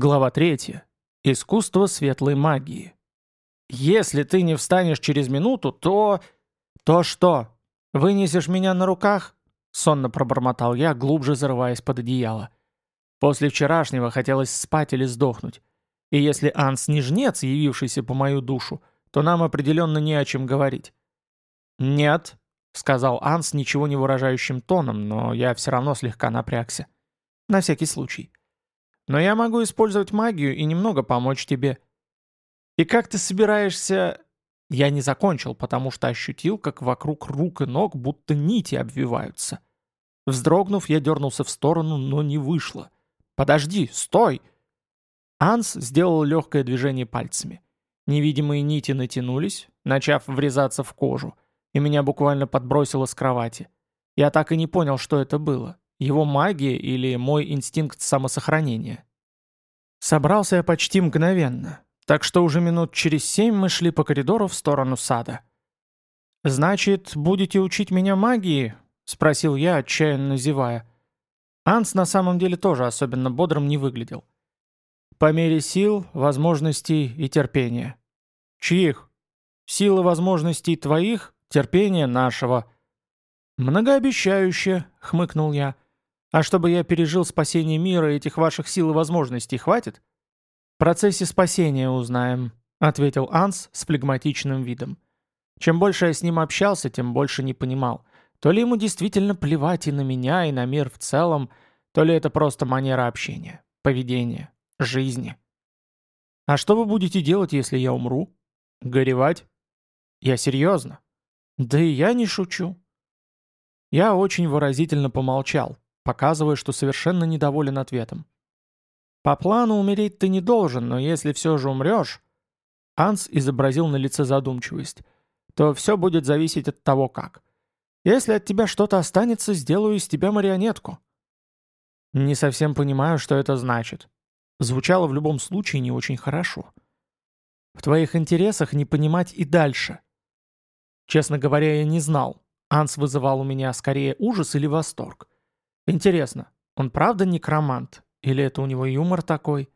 Глава 3. Искусство светлой магии. «Если ты не встанешь через минуту, то...» «То что? Вынесешь меня на руках?» Сонно пробормотал я, глубже зарываясь под одеяло. После вчерашнего хотелось спать или сдохнуть. И если Анс не жнец, явившийся по мою душу, то нам определенно не о чем говорить. «Нет», — сказал Анс ничего не выражающим тоном, но я все равно слегка напрягся. На всякий случай. Но я могу использовать магию и немного помочь тебе. И как ты собираешься...» Я не закончил, потому что ощутил, как вокруг рук и ног будто нити обвиваются. Вздрогнув, я дернулся в сторону, но не вышло. «Подожди, стой!» Анс сделал легкое движение пальцами. Невидимые нити натянулись, начав врезаться в кожу, и меня буквально подбросило с кровати. Я так и не понял, что это было. Его магия или мой инстинкт самосохранения? Собрался я почти мгновенно, так что уже минут через семь мы шли по коридору в сторону сада. «Значит, будете учить меня магии?» — спросил я, отчаянно зевая. Анс на самом деле тоже особенно бодрым не выглядел. «По мере сил, возможностей и терпения». «Чьих?» «Силы возможностей твоих, терпения нашего». «Многообещающе», — хмыкнул я. А чтобы я пережил спасение мира этих ваших сил и возможностей, хватит? В процессе спасения узнаем, ответил Анс с флегматичным видом. Чем больше я с ним общался, тем больше не понимал. То ли ему действительно плевать и на меня, и на мир в целом, то ли это просто манера общения, поведения, жизни. А что вы будете делать, если я умру? Горевать? Я серьезно. Да и я не шучу. Я очень выразительно помолчал, показывая, что совершенно недоволен ответом. «По плану умереть ты не должен, но если все же умрешь...» Анс изобразил на лице задумчивость. «То все будет зависеть от того, как. Если от тебя что-то останется, сделаю из тебя марионетку». «Не совсем понимаю, что это значит». Звучало в любом случае не очень хорошо. «В твоих интересах не понимать и дальше». Честно говоря, я не знал. Анс вызывал у меня скорее ужас или восторг. Интересно, он правда некромант? Или это у него юмор такой?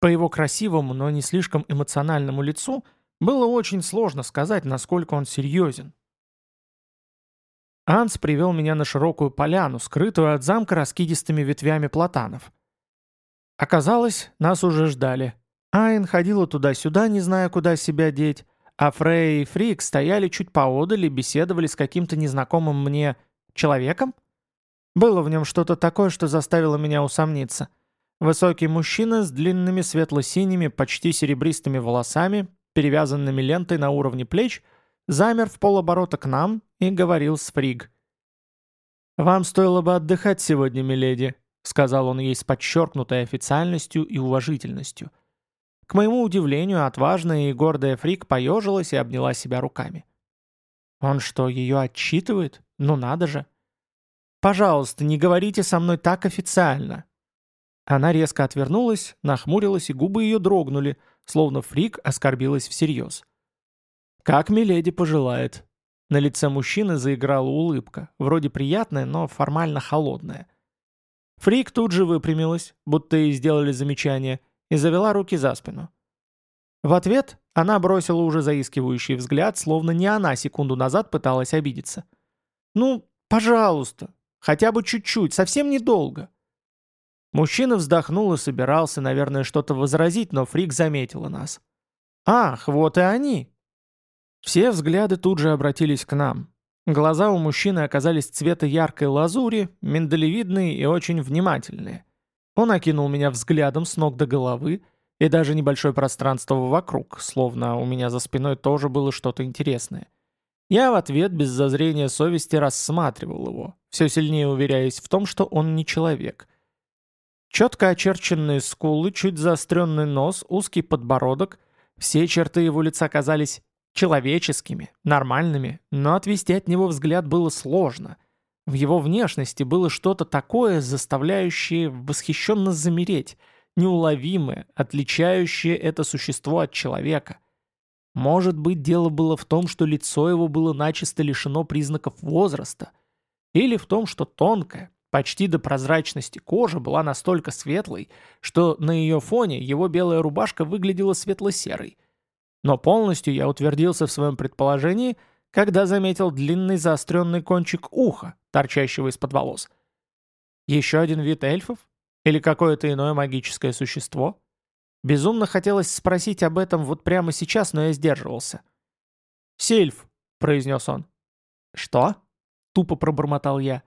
По его красивому, но не слишком эмоциональному лицу было очень сложно сказать, насколько он серьезен. Анс привел меня на широкую поляну, скрытую от замка раскидистыми ветвями платанов. Оказалось, нас уже ждали. Айн ходила туда-сюда, не зная, куда себя деть, а Фрей и Фрик стояли чуть поодаль и беседовали с каким-то незнакомым мне человеком? Было в нем что-то такое, что заставило меня усомниться. Высокий мужчина с длинными светло-синими, почти серебристыми волосами, перевязанными лентой на уровне плеч, замер в полоборота к нам и говорил с Фриг. «Вам стоило бы отдыхать сегодня, миледи», — сказал он ей с подчеркнутой официальностью и уважительностью. К моему удивлению, отважная и гордая Фриг поежилась и обняла себя руками. «Он что, ее отчитывает? Ну надо же!» Пожалуйста, не говорите со мной так официально». Она резко отвернулась, нахмурилась, и губы ее дрогнули, словно Фрик оскорбилась всерьез. «Как миледи пожелает». На лице мужчины заиграла улыбка, вроде приятная, но формально холодная. Фрик тут же выпрямилась, будто ей сделали замечание, и завела руки за спину. В ответ она бросила уже заискивающий взгляд, словно не она секунду назад пыталась обидеться. «Ну, пожалуйста, Хотя бы чуть-чуть, совсем недолго». Мужчина вздохнул и собирался, наверное, что-то возразить, но Фрик заметила нас. «Ах, вот и они!» Все взгляды тут же обратились к нам. Глаза у мужчины оказались цвета яркой лазури, миндалевидные и очень внимательные. Он окинул меня взглядом с ног до головы, и даже небольшое пространство вокруг, словно у меня за спиной тоже было что-то интересное. Я в ответ без зазрения совести рассматривал его, все сильнее уверяясь в том, что он не человек. Четко очерченные скулы, чуть заостренный нос, узкий подбородок — все черты его лица казались человеческими, нормальными, но отвести от него взгляд было сложно. В его внешности было что-то такое, заставляющее восхищенно замереть, неуловимое, отличающее это существо от человека — может быть, дело было в том, что лицо его было начисто лишено признаков возраста, или в том, что тонкая, Почти до прозрачности кожа была настолько светлой, что на ее фоне его белая рубашка выглядела светло-серой. Но полностью я утвердился в своем предположении, когда заметил длинный заостренный кончик уха, торчащего из-под волос. Еще один вид эльфов? Или какое-то иное магическое существо? Безумно хотелось спросить об этом вот прямо сейчас, но я сдерживался. «Сильф», — произнес он. «Что?» — тупо пробормотал я.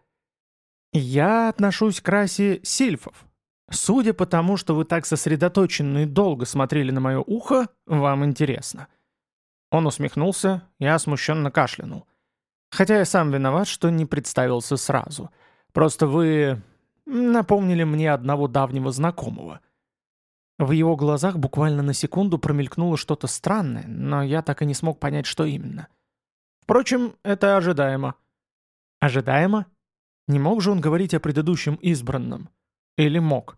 «Я отношусь к расе сильфов. Судя по тому, что вы так сосредоточенно и долго смотрели на мое ухо, вам интересно». Он усмехнулся, я смущенно кашлянул. Хотя я сам виноват, что не представился сразу. Просто вы напомнили мне одного давнего знакомого. В его глазах буквально на секунду промелькнуло что-то странное, но я так и не смог понять, что именно. Впрочем, это ожидаемо. Ожидаемо? Не мог же он говорить о предыдущем избранном? Или мог?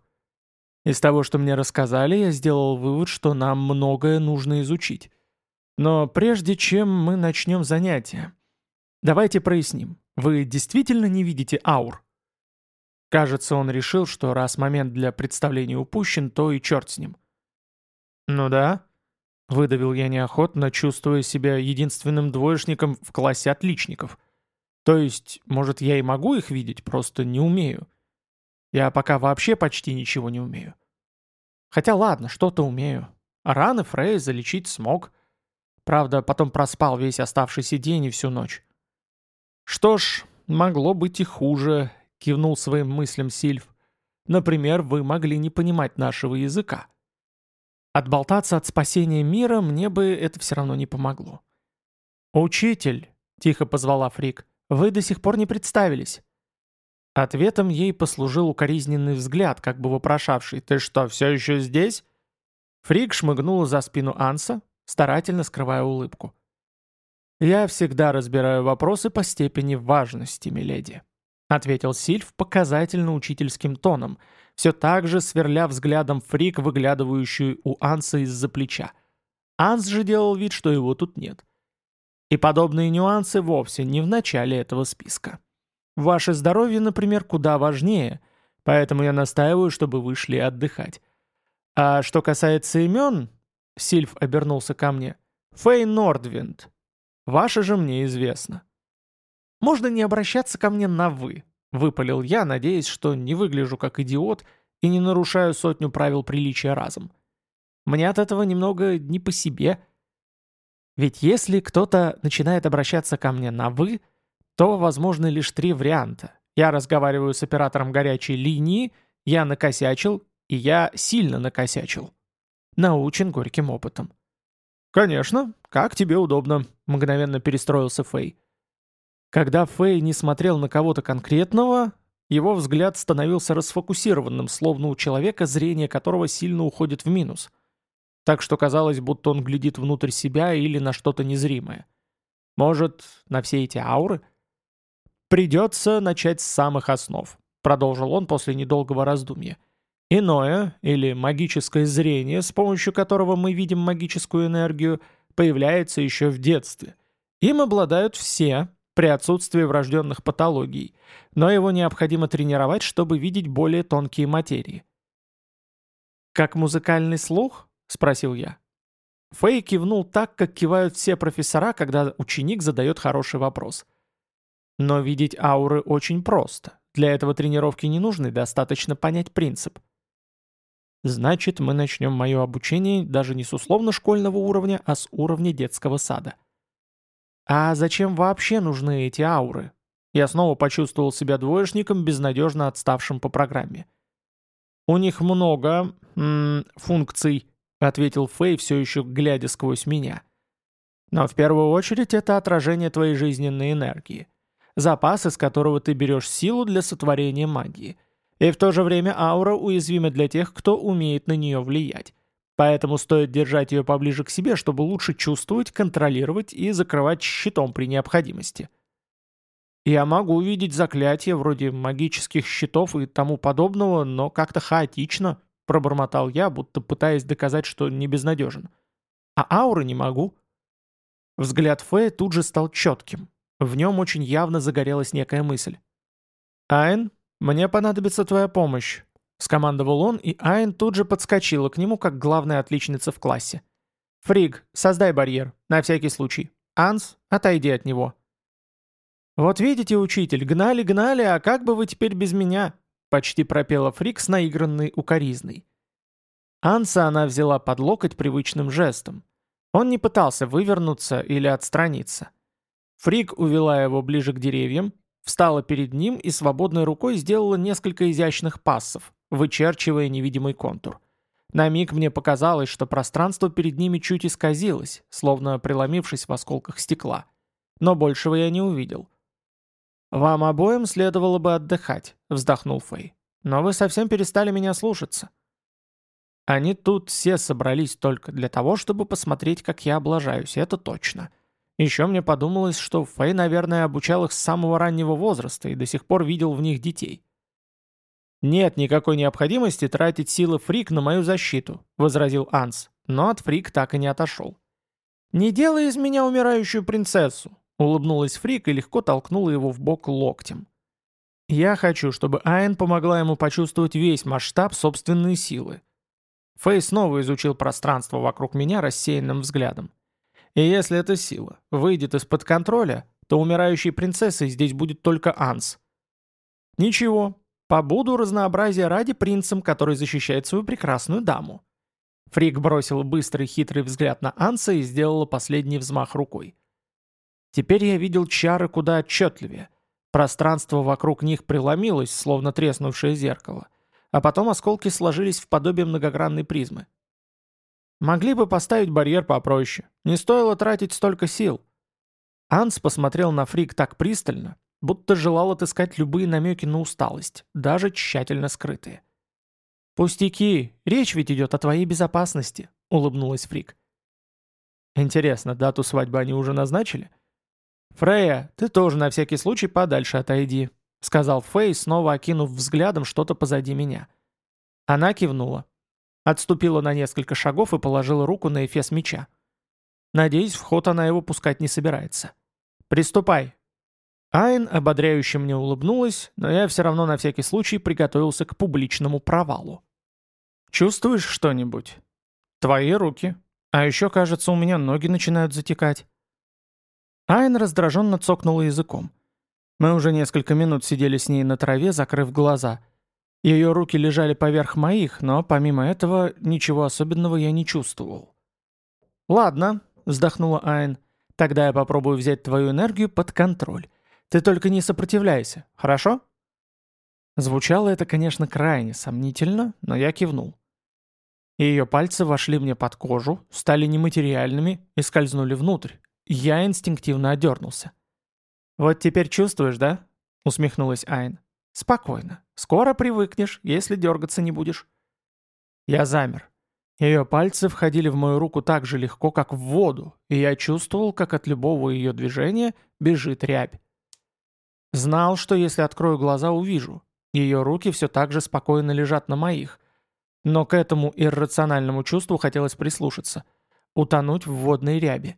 Из того, что мне рассказали, я сделал вывод, что нам многое нужно изучить. Но прежде чем мы начнем занятие, давайте проясним. Вы действительно не видите аур? Кажется, он решил, что раз момент для представления упущен, то и черт с ним. «Ну да», — выдавил я неохотно, чувствуя себя единственным двоечником в классе отличников. То есть, может, я и могу их видеть, просто не умею. Я пока вообще почти ничего не умею. Хотя ладно, что-то умею. Раны Фрей залечить смог. Правда, потом проспал весь оставшийся день и всю ночь. Что ж, могло быть и хуже, кивнул своим мыслям Сильф. Например, вы могли не понимать нашего языка. Отболтаться от спасения мира мне бы это все равно не помогло. «Учитель», — тихо позвала Фрик, вы до сих пор не представились». Ответом ей послужил укоризненный взгляд, как бы вопрошавший «Ты что, все еще здесь?» Фрик шмыгнула за спину Анса, старательно скрывая улыбку. «Я всегда разбираю вопросы по степени важности, миледи», — ответил Сильф показательно учительским тоном, все так же сверля взглядом Фрик, выглядывающую у Анса из-за плеча. Анс же делал вид, что его тут нет. И подобные нюансы вовсе не в начале этого списка. Ваше здоровье, например, куда важнее, поэтому я настаиваю, чтобы вы шли отдыхать. А что касается имен, Сильф обернулся ко мне, Фей Нордвинд. Ваше же мне известно. Можно не обращаться ко мне на «вы», выпалил я, надеясь, что не выгляжу как идиот и не нарушаю сотню правил приличия разом. Мне от этого немного не по себе – ведь если кто-то начинает обращаться ко мне на «вы», то возможны лишь три варианта. Я разговариваю с оператором горячей линии, я накосячил, и я сильно накосячил. Научен горьким опытом. «Конечно, как тебе удобно», — мгновенно перестроился Фэй. Когда Фэй не смотрел на кого-то конкретного, его взгляд становился расфокусированным, словно у человека, зрение которого сильно уходит в минус — так что казалось, будто он глядит внутрь себя или на что-то незримое. Может, на все эти ауры? «Придется начать с самых основ», — продолжил он после недолгого раздумья. «Иное, или магическое зрение, с помощью которого мы видим магическую энергию, появляется еще в детстве. Им обладают все, при отсутствии врожденных патологий, но его необходимо тренировать, чтобы видеть более тонкие материи. Как музыкальный слух? — спросил я. Фэй кивнул так, как кивают все профессора, когда ученик задает хороший вопрос. Но видеть ауры очень просто. Для этого тренировки не нужны, достаточно понять принцип. Значит, мы начнем мое обучение даже не с условно-школьного уровня, а с уровня детского сада. А зачем вообще нужны эти ауры? Я снова почувствовал себя двоечником, безнадежно отставшим по программе. У них много функций, — ответил Фэй, все еще глядя сквозь меня. «Но в первую очередь это отражение твоей жизненной энергии. Запас, из которого ты берешь силу для сотворения магии. И в то же время аура уязвима для тех, кто умеет на нее влиять. Поэтому стоит держать ее поближе к себе, чтобы лучше чувствовать, контролировать и закрывать щитом при необходимости». Я могу увидеть заклятия вроде магических щитов и тому подобного, но как-то хаотично, Пробормотал я, будто пытаясь доказать, что не безнадежен. А ауры не могу. Взгляд Фея тут же стал четким. В нем очень явно загорелась некая мысль. «Айн, мне понадобится твоя помощь», — скомандовал он, и Айн тут же подскочила к нему, как главная отличница в классе. «Фриг, создай барьер, на всякий случай. Анс, отойди от него». «Вот видите, учитель, гнали-гнали, а как бы вы теперь без меня?» — почти пропела Фриг с наигранной укоризной. Анса она взяла под локоть привычным жестом. Он не пытался вывернуться или отстраниться. Фриг увела его ближе к деревьям, встала перед ним и свободной рукой сделала несколько изящных пассов, вычерчивая невидимый контур. На миг мне показалось, что пространство перед ними чуть исказилось, словно преломившись в осколках стекла. Но большего я не увидел. «Вам обоим следовало бы отдыхать», — вздохнул Фэй. «Но вы совсем перестали меня слушаться». Они тут все собрались только для того, чтобы посмотреть, как я облажаюсь, это точно. Еще мне подумалось, что Фэй, наверное, обучал их с самого раннего возраста и до сих пор видел в них детей. «Нет никакой необходимости тратить силы Фрик на мою защиту», — возразил Анс, но от Фрик так и не отошел. «Не делай из меня умирающую принцессу», — улыбнулась Фрик и легко толкнула его в бок локтем. «Я хочу, чтобы Айн помогла ему почувствовать весь масштаб собственной силы. Фэй снова изучил пространство вокруг меня рассеянным взглядом. И если эта сила выйдет из-под контроля, то умирающей принцессой здесь будет только Анс. Ничего, побуду разнообразия ради принцем, который защищает свою прекрасную даму. Фрик бросил быстрый хитрый взгляд на Анса и сделала последний взмах рукой. Теперь я видел чары куда отчетливее. Пространство вокруг них преломилось, словно треснувшее зеркало а потом осколки сложились в подобие многогранной призмы. Могли бы поставить барьер попроще. Не стоило тратить столько сил. Анс посмотрел на Фрик так пристально, будто желал отыскать любые намеки на усталость, даже тщательно скрытые. «Пустяки, речь ведь идет о твоей безопасности», — улыбнулась Фрик. «Интересно, дату свадьбы они уже назначили?» «Фрея, ты тоже на всякий случай подальше отойди», — сказал Фэй, снова окинув взглядом что-то позади меня. Она кивнула. Отступила на несколько шагов и положила руку на эфес меча. Надеюсь, в ход она его пускать не собирается. «Приступай!» Айн ободряюще мне улыбнулась, но я все равно на всякий случай приготовился к публичному провалу. «Чувствуешь что-нибудь?» «Твои руки. А еще, кажется, у меня ноги начинают затекать». Айн раздраженно цокнула языком. Мы уже несколько минут сидели с ней на траве, закрыв глаза. Ее руки лежали поверх моих, но помимо этого ничего особенного я не чувствовал. «Ладно», — вздохнула Айн, — «тогда я попробую взять твою энергию под контроль. Ты только не сопротивляйся, хорошо?» Звучало это, конечно, крайне сомнительно, но я кивнул. Ее пальцы вошли мне под кожу, стали нематериальными и скользнули внутрь. Я инстинктивно одернулся. «Вот теперь чувствуешь, да?» — усмехнулась Айн. «Спокойно. Скоро привыкнешь, если дергаться не будешь». Я замер. Ее пальцы входили в мою руку так же легко, как в воду, и я чувствовал, как от любого ее движения бежит рябь. Знал, что если открою глаза, увижу. Ее руки все так же спокойно лежат на моих. Но к этому иррациональному чувству хотелось прислушаться. Утонуть в водной ряби.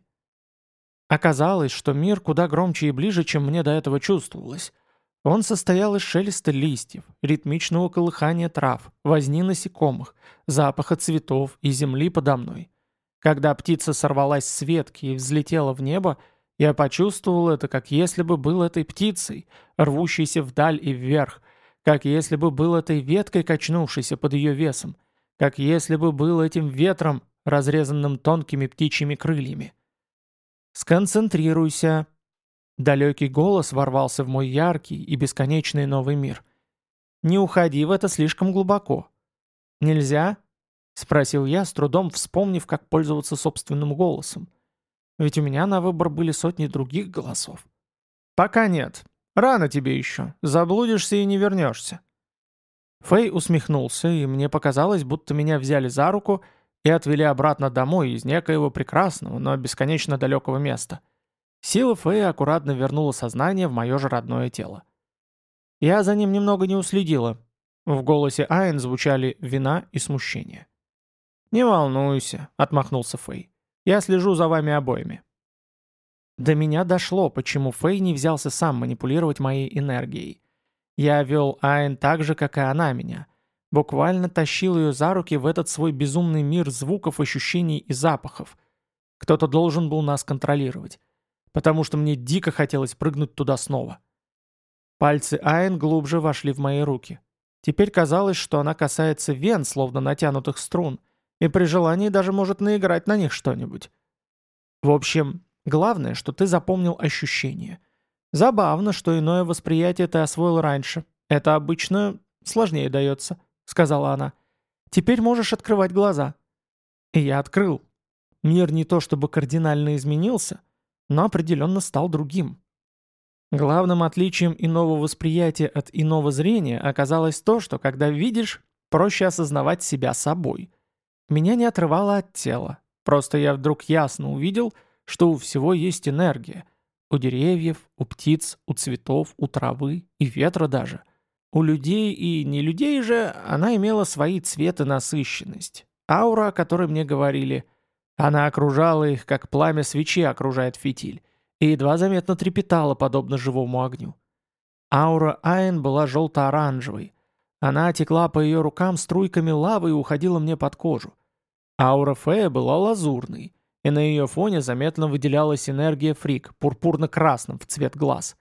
Оказалось, что мир куда громче и ближе, чем мне до этого чувствовалось. Он состоял из шелеста листьев, ритмичного колыхания трав, возни насекомых, запаха цветов и земли подо мной. Когда птица сорвалась с ветки и взлетела в небо, я почувствовал это, как если бы был этой птицей, рвущейся вдаль и вверх, как если бы был этой веткой, качнувшейся под ее весом, как если бы был этим ветром, разрезанным тонкими птичьими крыльями. «Сконцентрируйся!» Далекий голос ворвался в мой яркий и бесконечный новый мир. «Не уходи в это слишком глубоко». «Нельзя?» — спросил я, с трудом вспомнив, как пользоваться собственным голосом. Ведь у меня на выбор были сотни других голосов. «Пока нет. Рано тебе еще. Заблудишься и не вернешься». Фэй усмехнулся, и мне показалось, будто меня взяли за руку — и отвели обратно домой из некоего прекрасного, но бесконечно далекого места. Сила Фэя аккуратно вернула сознание в мое же родное тело. Я за ним немного не уследила. В голосе Айн звучали вина и смущение. «Не волнуйся», — отмахнулся Фэй. «Я слежу за вами обоими». До меня дошло, почему Фэй не взялся сам манипулировать моей энергией. Я вел Айн так же, как и она меня. Буквально тащил ее за руки в этот свой безумный мир звуков, ощущений и запахов. Кто-то должен был нас контролировать. Потому что мне дико хотелось прыгнуть туда снова. Пальцы Айн глубже вошли в мои руки. Теперь казалось, что она касается вен, словно натянутых струн, и при желании даже может наиграть на них что-нибудь. В общем, главное, что ты запомнил ощущение. Забавно, что иное восприятие ты освоил раньше. Это обычно сложнее дается, сказала она. Теперь можешь открывать глаза. И я открыл. Мир не то чтобы кардинально изменился, но определенно стал другим. Главным отличием иного восприятия от иного зрения оказалось то, что когда видишь, проще осознавать себя собой. Меня не отрывало от тела, просто я вдруг ясно увидел, что у всего есть энергия. У деревьев, у птиц, у цветов, у травы и ветра даже. У людей и не людей же она имела свои цветы насыщенность. Аура, о которой мне говорили. Она окружала их, как пламя свечи окружает фитиль и едва заметно трепетала, подобно живому огню. Аура Айн была желто-оранжевой. Она текла по ее рукам струйками лавы и уходила мне под кожу. Аура Фея была лазурной, и на ее фоне заметно выделялась энергия Фрик, пурпурно-красным в цвет глаз.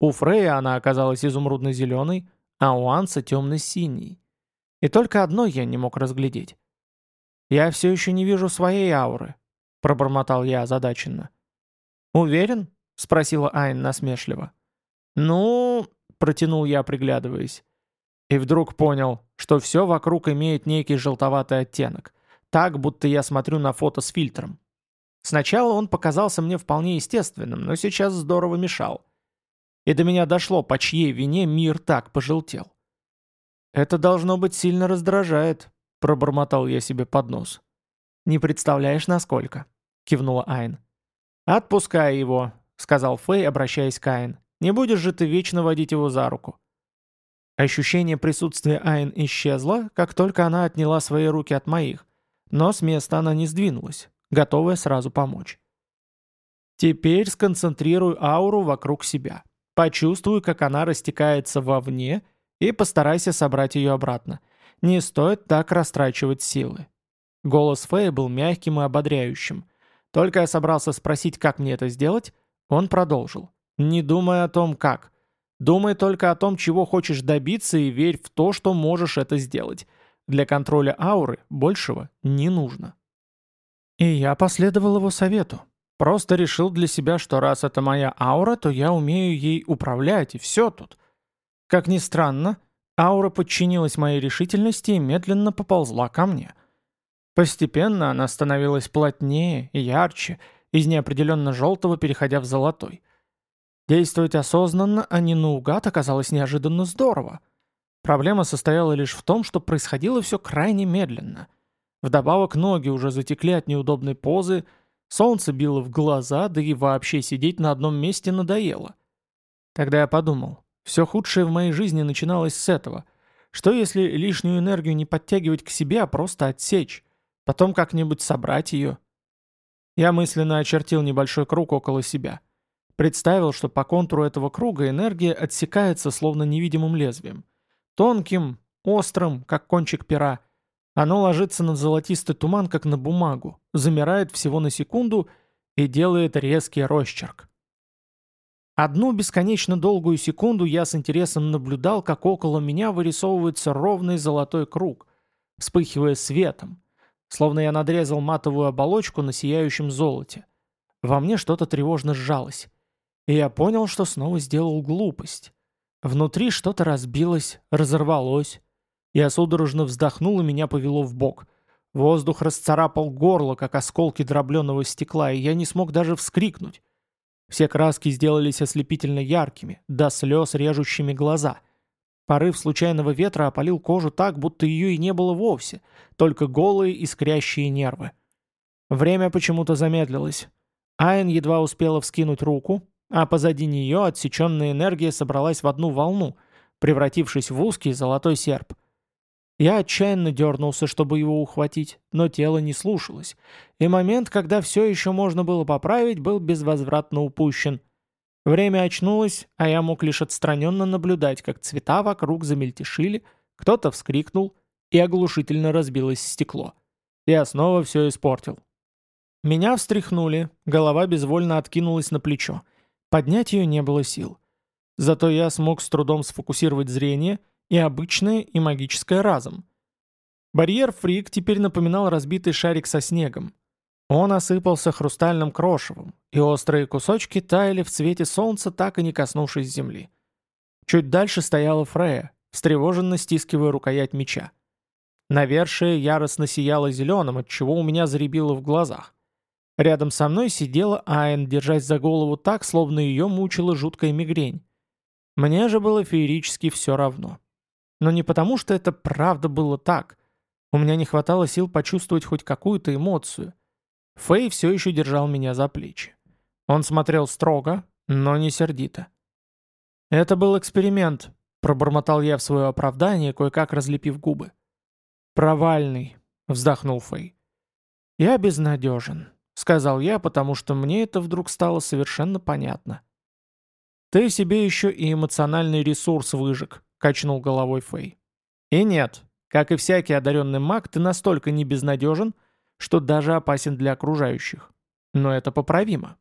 У Фрея она оказалась изумрудно-зеленой, а у Анса темно-синей. И только одно я не мог разглядеть. «Я все еще не вижу своей ауры», — пробормотал я озадаченно. «Уверен?» — спросила Айн насмешливо. «Ну...» — протянул я, приглядываясь. И вдруг понял, что все вокруг имеет некий желтоватый оттенок. Так, будто я смотрю на фото с фильтром. Сначала он показался мне вполне естественным, но сейчас здорово мешал. И до меня дошло, по чьей вине мир так пожелтел. «Это должно быть сильно раздражает», — пробормотал я себе под нос. «Не представляешь, насколько», — кивнула Айн. «Отпускай его», — сказал Фэй, обращаясь к Айн. «Не будешь же ты вечно водить его за руку». Ощущение присутствия Айн исчезло, как только она отняла свои руки от моих, но с места она не сдвинулась, готовая сразу помочь. Теперь сконцентрируй ауру вокруг себя. Почувствуй, как она растекается вовне, и постарайся собрать ее обратно. Не стоит так растрачивать силы. Голос Фэя был мягким и ободряющим. Только я собрался спросить, как мне это сделать, он продолжил. «Не думай о том, как. Думай только о том, чего хочешь добиться и верь в то, что можешь это сделать. Для контроля ауры большего не нужно». И я последовал его совету. Просто решил для себя, что раз это моя аура, то я умею ей управлять, и все тут. Как ни странно, аура подчинилась моей решительности и медленно поползла ко мне — Постепенно она становилась плотнее и ярче, из неопределенно желтого переходя в золотой. Действовать осознанно, а не наугад, оказалось неожиданно здорово. Проблема состояла лишь в том, что происходило все крайне медленно. Вдобавок ноги уже затекли от неудобной позы, солнце било в глаза, да и вообще сидеть на одном месте надоело. Тогда я подумал, все худшее в моей жизни начиналось с этого. Что если лишнюю энергию не подтягивать к себе, а просто отсечь? Потом как-нибудь собрать ее. Я мысленно очертил небольшой круг около себя. Представил, что по контуру этого круга энергия отсекается словно невидимым лезвием. Тонким, острым, как кончик пера. Оно ложится на золотистый туман, как на бумагу, замирает всего на секунду и делает резкий росчерк. Одну бесконечно долгую секунду я с интересом наблюдал, как около меня вырисовывается ровный золотой круг, вспыхивая светом, словно я надрезал матовую оболочку на сияющем золоте. Во мне что-то тревожно сжалось. И я понял, что снова сделал глупость. Внутри что-то разбилось, разорвалось. Я судорожно вздохнул, и меня повело в бок. Воздух расцарапал горло, как осколки дробленого стекла, и я не смог даже вскрикнуть. Все краски сделались ослепительно яркими, до слез режущими глаза — Порыв случайного ветра опалил кожу так, будто ее и не было вовсе, только голые искрящие нервы. Время почему-то замедлилось. Айн едва успела вскинуть руку, а позади нее отсеченная энергия собралась в одну волну, превратившись в узкий золотой серп. Я отчаянно дернулся, чтобы его ухватить, но тело не слушалось, и момент, когда все еще можно было поправить, был безвозвратно упущен. Время очнулось, а я мог лишь отстраненно наблюдать, как цвета вокруг замельтешили, кто-то вскрикнул, и оглушительно разбилось стекло. Я снова все испортил. Меня встряхнули, голова безвольно откинулась на плечо. Поднять ее не было сил. Зато я смог с трудом сфокусировать зрение и обычное, и магическое разом. Барьер Фрик теперь напоминал разбитый шарик со снегом. Он осыпался хрустальным крошевом, и острые кусочки таяли в цвете солнца, так и не коснувшись земли. Чуть дальше стояла Фрея, встревоженно стискивая рукоять меча. Навершие яростно сияло зеленым, отчего у меня заребило в глазах. Рядом со мной сидела Айн, держась за голову так, словно ее мучила жуткая мигрень. Мне же было феерически все равно. Но не потому, что это правда было так. У меня не хватало сил почувствовать хоть какую-то эмоцию — Фэй все еще держал меня за плечи. Он смотрел строго, но не сердито. «Это был эксперимент», — пробормотал я в свое оправдание, кое-как разлепив губы. «Провальный», — вздохнул Фэй. «Я безнадежен», — сказал я, потому что мне это вдруг стало совершенно понятно. «Ты себе еще и эмоциональный ресурс выжег», — качнул головой Фэй. «И нет, как и всякий одаренный маг, ты настолько не безнадежен, что даже опасен для окружающих. Но это поправимо.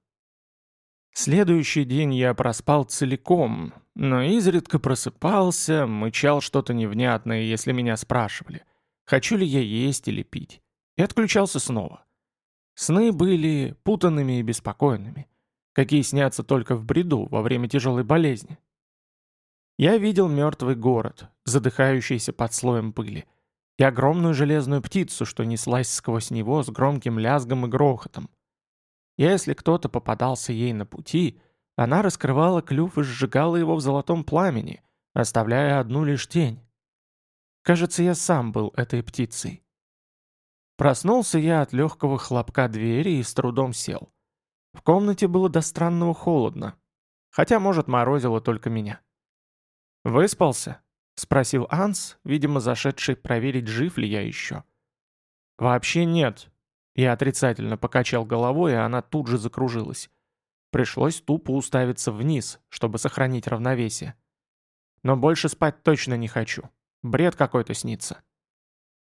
Следующий день я проспал целиком, но изредка просыпался, мычал что-то невнятное, если меня спрашивали, хочу ли я есть или пить, и отключался снова. Сны были путанными и беспокойными, какие снятся только в бреду во время тяжелой болезни. Я видел мертвый город, задыхающийся под слоем пыли, и огромную железную птицу, что неслась сквозь него с громким лязгом и грохотом. Если кто-то попадался ей на пути, она раскрывала клюв и сжигала его в золотом пламени, оставляя одну лишь тень. Кажется, я сам был этой птицей. Проснулся я от легкого хлопка двери и с трудом сел. В комнате было до странного холодно, хотя, может, морозило только меня. «Выспался?» — спросил Анс, видимо, зашедший проверить, жив ли я еще. «Вообще нет». Я отрицательно покачал головой, и она тут же закружилась. Пришлось тупо уставиться вниз, чтобы сохранить равновесие. Но больше спать точно не хочу. Бред какой-то снится.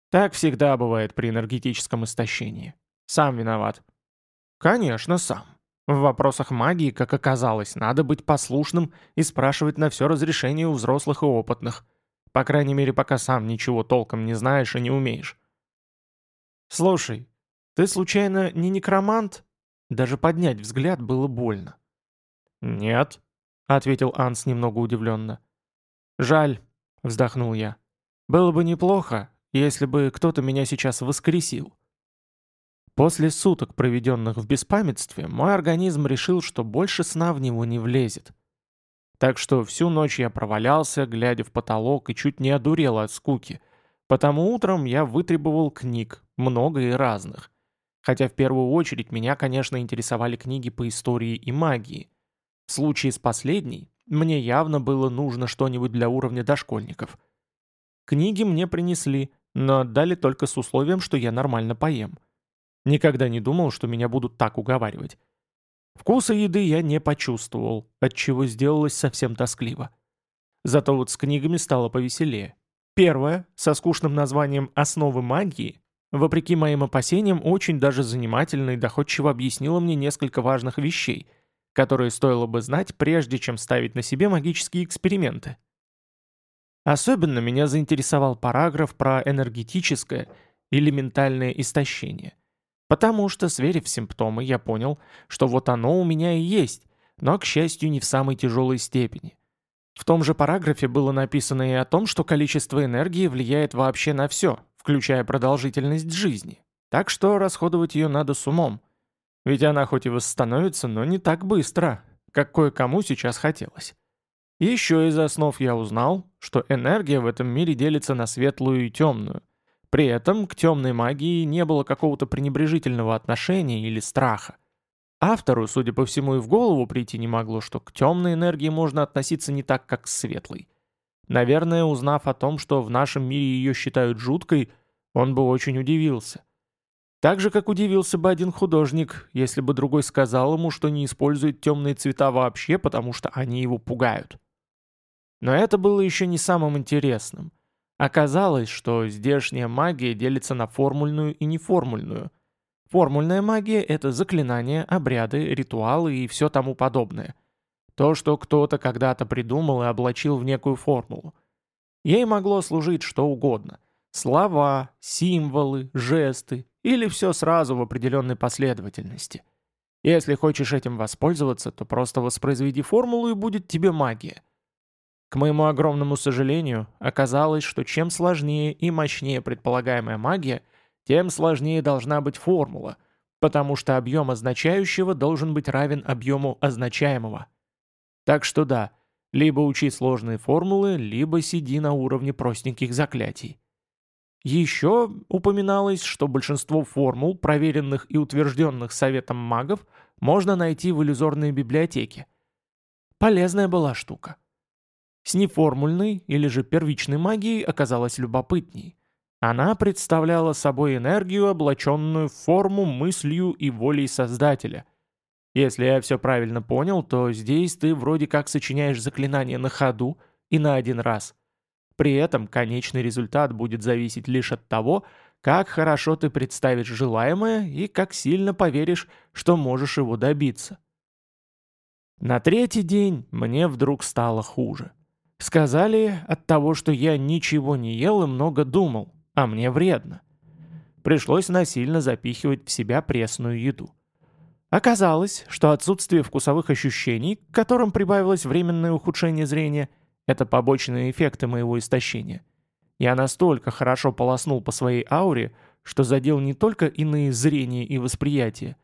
Так всегда бывает при энергетическом истощении. Сам виноват. Конечно, сам. В вопросах магии, как оказалось, надо быть послушным и спрашивать на все разрешение у взрослых и опытных. По крайней мере, пока сам ничего толком не знаешь и не умеешь. «Слушай, ты случайно не некромант?» Даже поднять взгляд было больно. «Нет», — ответил Анс немного удивленно. «Жаль», — вздохнул я. «Было бы неплохо, если бы кто-то меня сейчас воскресил». После суток, проведенных в беспамятстве, мой организм решил, что больше сна в него не влезет. Так что всю ночь я провалялся, глядя в потолок, и чуть не одурел от скуки. Потому утром я вытребовал книг, много и разных. Хотя в первую очередь меня, конечно, интересовали книги по истории и магии. В случае с последней, мне явно было нужно что-нибудь для уровня дошкольников. Книги мне принесли, но отдали только с условием, что я нормально поем. Никогда не думал, что меня будут так уговаривать. Вкуса еды я не почувствовал, отчего сделалось совсем тоскливо. Зато вот с книгами стало повеселее. Первая, со скучным названием «Основы магии», вопреки моим опасениям, очень даже занимательно и доходчиво объяснила мне несколько важных вещей, которые стоило бы знать, прежде чем ставить на себе магические эксперименты. Особенно меня заинтересовал параграф про энергетическое или ментальное истощение – Потому что, сверив симптомы, я понял, что вот оно у меня и есть, но, к счастью, не в самой тяжелой степени. В том же параграфе было написано и о том, что количество энергии влияет вообще на все, включая продолжительность жизни. Так что расходовать ее надо с умом. Ведь она хоть и восстановится, но не так быстро, как кое-кому сейчас хотелось. Еще из основ я узнал, что энергия в этом мире делится на светлую и темную – при этом к темной магии не было какого-то пренебрежительного отношения или страха. Автору, судя по всему, и в голову прийти не могло, что к темной энергии можно относиться не так, как к светлой. Наверное, узнав о том, что в нашем мире ее считают жуткой, он бы очень удивился. Так же, как удивился бы один художник, если бы другой сказал ему, что не использует темные цвета вообще, потому что они его пугают. Но это было еще не самым интересным. Оказалось, что здешняя магия делится на формульную и неформульную. Формульная магия — это заклинания, обряды, ритуалы и все тому подобное. То, что кто-то когда-то придумал и облачил в некую формулу. Ей могло служить что угодно. Слова, символы, жесты или все сразу в определенной последовательности. Если хочешь этим воспользоваться, то просто воспроизведи формулу и будет тебе магия. К моему огромному сожалению, оказалось, что чем сложнее и мощнее предполагаемая магия, тем сложнее должна быть формула, потому что объем означающего должен быть равен объему означаемого. Так что да, либо учи сложные формулы, либо сиди на уровне простеньких заклятий. Еще упоминалось, что большинство формул, проверенных и утвержденных Советом магов, можно найти в иллюзорной библиотеке. Полезная была штука. С неформульной или же первичной магией оказалась любопытней. Она представляла собой энергию, облаченную в форму мыслью и волей Создателя. Если я все правильно понял, то здесь ты вроде как сочиняешь заклинание на ходу и на один раз. При этом конечный результат будет зависеть лишь от того, как хорошо ты представишь желаемое и как сильно поверишь, что можешь его добиться. На третий день мне вдруг стало хуже. Сказали от того, что я ничего не ел и много думал, а мне вредно. Пришлось насильно запихивать в себя пресную еду. Оказалось, что отсутствие вкусовых ощущений, к которым прибавилось временное ухудшение зрения, это побочные эффекты моего истощения. Я настолько хорошо полоснул по своей ауре, что задел не только иные зрения и восприятия,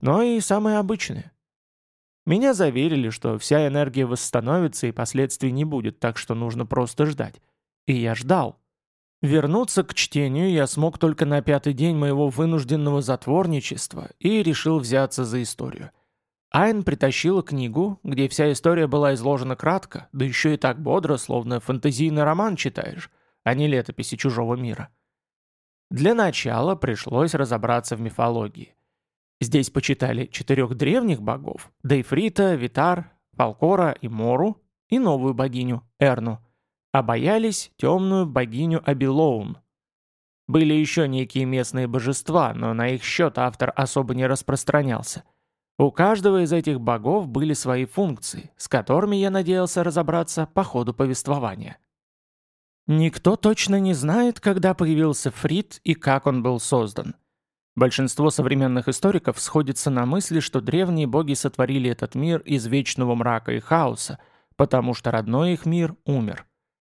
но и самые обычные. Меня заверили, что вся энергия восстановится и последствий не будет, так что нужно просто ждать. И я ждал. Вернуться к чтению я смог только на пятый день моего вынужденного затворничества и решил взяться за историю. Айн притащила книгу, где вся история была изложена кратко, да еще и так бодро, словно фэнтезийный роман читаешь, а не летописи чужого мира. Для начала пришлось разобраться в мифологии. Здесь почитали четырех древних богов – Дейфрита, Витар, Фалкора и Мору, и новую богиню – Эрну, а боялись темную богиню Абилоун. Были еще некие местные божества, но на их счет автор особо не распространялся. У каждого из этих богов были свои функции, с которыми я надеялся разобраться по ходу повествования. Никто точно не знает, когда появился Фрид и как он был создан. Большинство современных историков сходится на мысли, что древние боги сотворили этот мир из вечного мрака и хаоса, потому что родной их мир умер.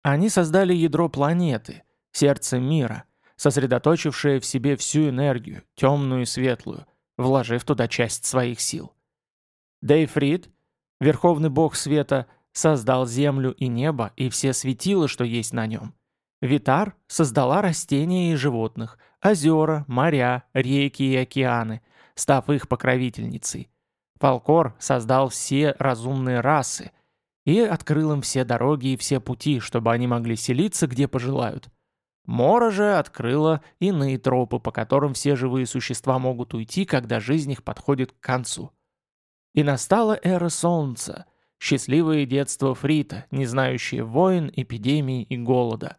Они создали ядро планеты, сердце мира, сосредоточившее в себе всю энергию, темную и светлую, вложив туда часть своих сил. Дейфрид, верховный бог света, создал землю и небо и все светила, что есть на нем. Витар создала растения и животных, озера, моря, реки и океаны, став их покровительницей. Фалкор создал все разумные расы и открыл им все дороги и все пути, чтобы они могли селиться, где пожелают. Мора же открыла иные тропы, по которым все живые существа могут уйти, когда жизнь их подходит к концу. И настала эра солнца, счастливое детство Фрита, не знающее войн, эпидемий и голода.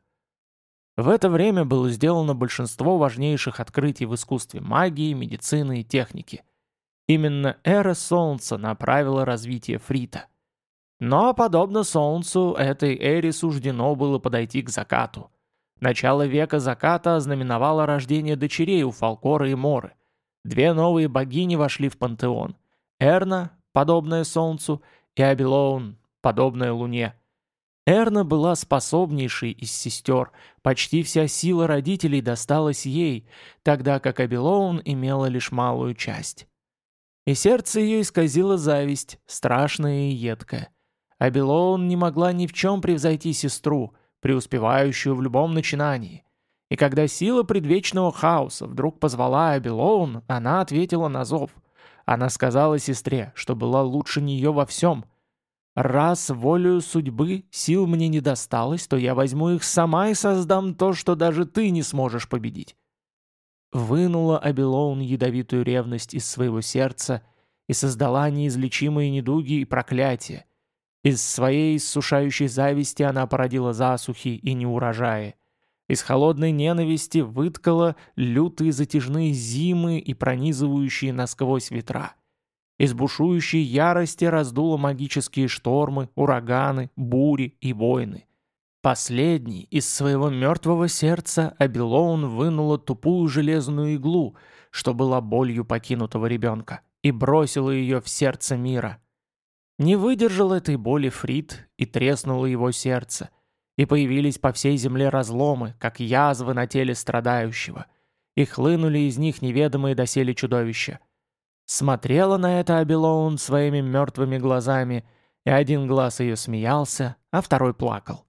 В это время было сделано большинство важнейших открытий в искусстве магии, медицины и техники. Именно эра Солнца направила развитие Фрита. Но, подобно Солнцу, этой эре суждено было подойти к закату. Начало века заката ознаменовало рождение дочерей у Фалкора и Моры. Две новые богини вошли в пантеон. Эрна, подобная Солнцу, и Абилоун, подобная Луне – Эрна была способнейшей из сестер, почти вся сила родителей досталась ей, тогда как Абилоун имела лишь малую часть. И сердце ее исказило зависть, страшная и едкая. Абилоун не могла ни в чем превзойти сестру, преуспевающую в любом начинании. И когда сила предвечного хаоса вдруг позвала Абилоун, она ответила на зов. Она сказала сестре, что была лучше нее во всем — Раз волею судьбы сил мне не досталось, то я возьму их сама и создам то, что даже ты не сможешь победить. вынула Абилоун ядовитую ревность из своего сердца и создала неизлечимые недуги и проклятия. Из своей иссушающей зависти она породила засухи и неурожаи. Из холодной ненависти выткала лютые затяжные зимы и пронизывающие насквозь ветра. Из бушующей ярости раздула магические штормы, ураганы, бури и войны. Последний из своего мертвого сердца Абилоун вынула тупую железную иглу, что была болью покинутого ребенка, и бросила ее в сердце мира. Не выдержал этой боли Фрид и треснуло его сердце, и появились по всей земле разломы, как язвы на теле страдающего, и хлынули из них неведомые доселе чудовища. Смотрела на это Абилоун своими мертвыми глазами, и один глаз ее смеялся, а второй плакал.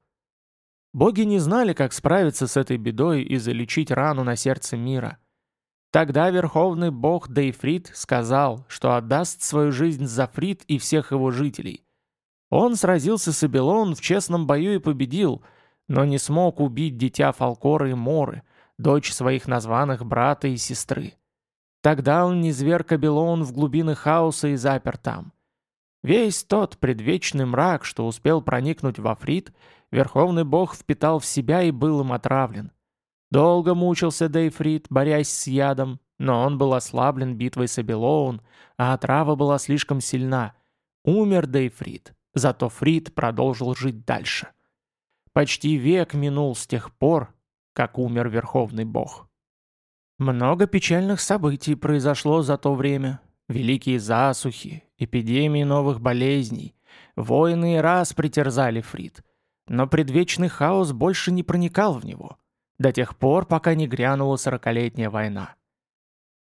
Боги не знали, как справиться с этой бедой и залечить рану на сердце мира. Тогда верховный бог Дейфрид сказал, что отдаст свою жизнь за Фрид и всех его жителей. Он сразился с Абилон в честном бою и победил, но не смог убить дитя Фалкора и Моры, дочь своих названных брата и сестры. Тогда он низверг Абилон в глубины хаоса и запер там. Весь тот предвечный мрак, что успел проникнуть во Фрид, верховный бог впитал в себя и был им отравлен. Долго мучился Дейфрид, борясь с ядом, но он был ослаблен битвой с Абилоун, а отрава была слишком сильна. Умер Дейфрид, зато Фрид продолжил жить дальше. Почти век минул с тех пор, как умер верховный бог. Много печальных событий произошло за то время, Великие засухи, эпидемии новых болезней, войны и раз притерзали Фрид. Но предвечный хаос больше не проникал в него, до тех пор, пока не грянула сорокалетняя война.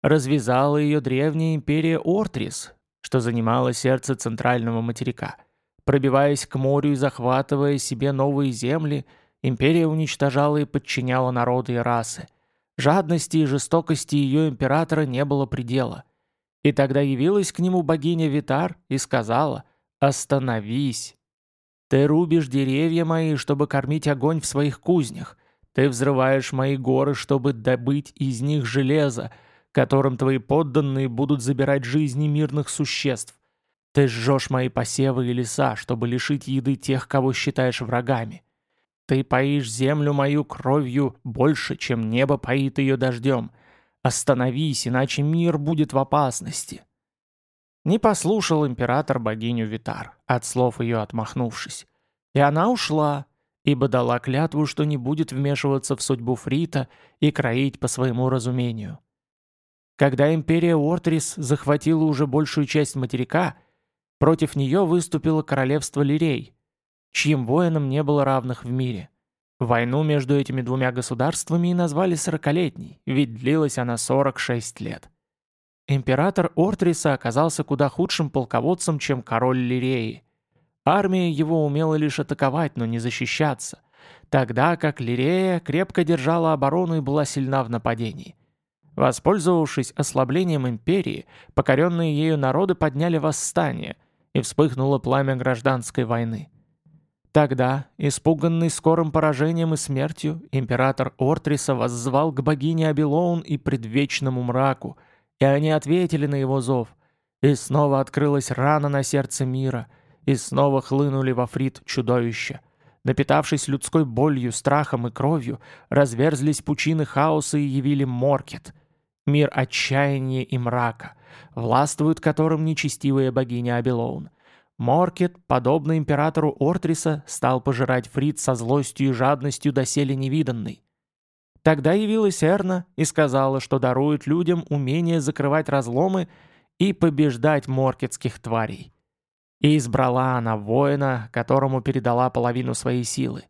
Развязала ее древняя империя Ортрис, что занимала сердце центрального материка. Пробиваясь к морю и захватывая себе новые земли, империя уничтожала и подчиняла народы и расы. Жадности и жестокости ее императора не было предела – и тогда явилась к нему богиня Витар и сказала «Остановись! Ты рубишь деревья мои, чтобы кормить огонь в своих кузнях. Ты взрываешь мои горы, чтобы добыть из них железо, которым твои подданные будут забирать жизни мирных существ. Ты сжешь мои посевы и леса, чтобы лишить еды тех, кого считаешь врагами. Ты поишь землю мою кровью больше, чем небо поит ее дождем». Остановись, иначе мир будет в опасности. Не послушал император богиню Витар, от слов ее отмахнувшись. И она ушла, ибо дала клятву, что не будет вмешиваться в судьбу Фрита и кроить по своему разумению. Когда империя Ортрис захватила уже большую часть материка, против нее выступило королевство Лирей, чьим воинам не было равных в мире. Войну между этими двумя государствами и назвали сорокалетней, ведь длилась она 46 лет. Император Ортриса оказался куда худшим полководцем, чем король Лиреи. Армия его умела лишь атаковать, но не защищаться, тогда как Лирея крепко держала оборону и была сильна в нападении. Воспользовавшись ослаблением империи, покоренные ею народы подняли восстание, и вспыхнуло пламя гражданской войны. Тогда, испуганный скорым поражением и смертью, император Ортриса воззвал к богине Абилоун и предвечному мраку, и они ответили на его зов. И снова открылась рана на сердце мира, и снова хлынули во Фрит чудовища. Напитавшись людской болью, страхом и кровью, разверзлись пучины хаоса и явили Моркет, мир отчаяния и мрака, властвует которым нечестивая богиня Абилоун. Моркет, подобно императору Ортриса, стал пожирать Фрид со злостью и жадностью доселе невиданной. Тогда явилась Эрна и сказала, что дарует людям умение закрывать разломы и побеждать моркетских тварей. И избрала она воина, которому передала половину своей силы.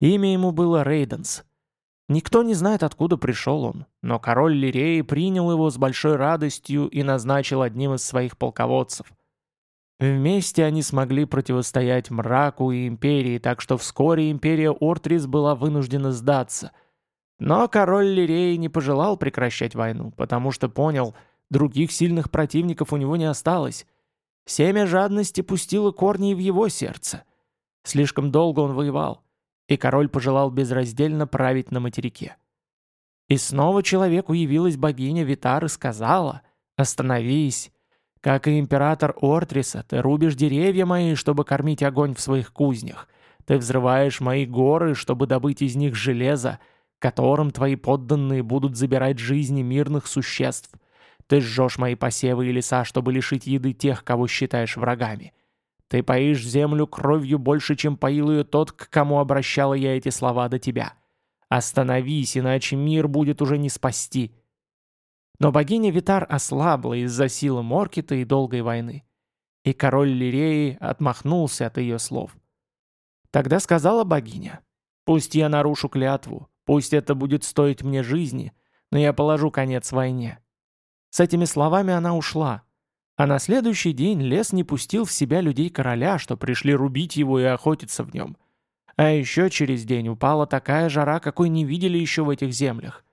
Имя ему было Рейденс. Никто не знает, откуда пришел он, но король Лиреи принял его с большой радостью и назначил одним из своих полководцев. Вместе они смогли противостоять мраку и империи, так что вскоре империя Ортрис была вынуждена сдаться. Но король Лиреи не пожелал прекращать войну, потому что понял, других сильных противников у него не осталось. Семя жадности пустило корни в его сердце. Слишком долго он воевал, и король пожелал безраздельно править на материке. И снова человеку явилась богиня Витар и сказала «Остановись! Как и император Ортриса, ты рубишь деревья мои, чтобы кормить огонь в своих кузнях. Ты взрываешь мои горы, чтобы добыть из них железо, которым твои подданные будут забирать жизни мирных существ. Ты сжешь мои посевы и леса, чтобы лишить еды тех, кого считаешь врагами. Ты поишь землю кровью больше, чем поил ее тот, к кому обращала я эти слова до тебя. Остановись, иначе мир будет уже не спасти. Но богиня Витар ослабла из-за силы Моркита и долгой войны. И король Лиреи отмахнулся от ее слов. Тогда сказала богиня, «Пусть я нарушу клятву, пусть это будет стоить мне жизни, но я положу конец войне». С этими словами она ушла, а на следующий день лес не пустил в себя людей короля, что пришли рубить его и охотиться в нем. А еще через день упала такая жара, какой не видели еще в этих землях.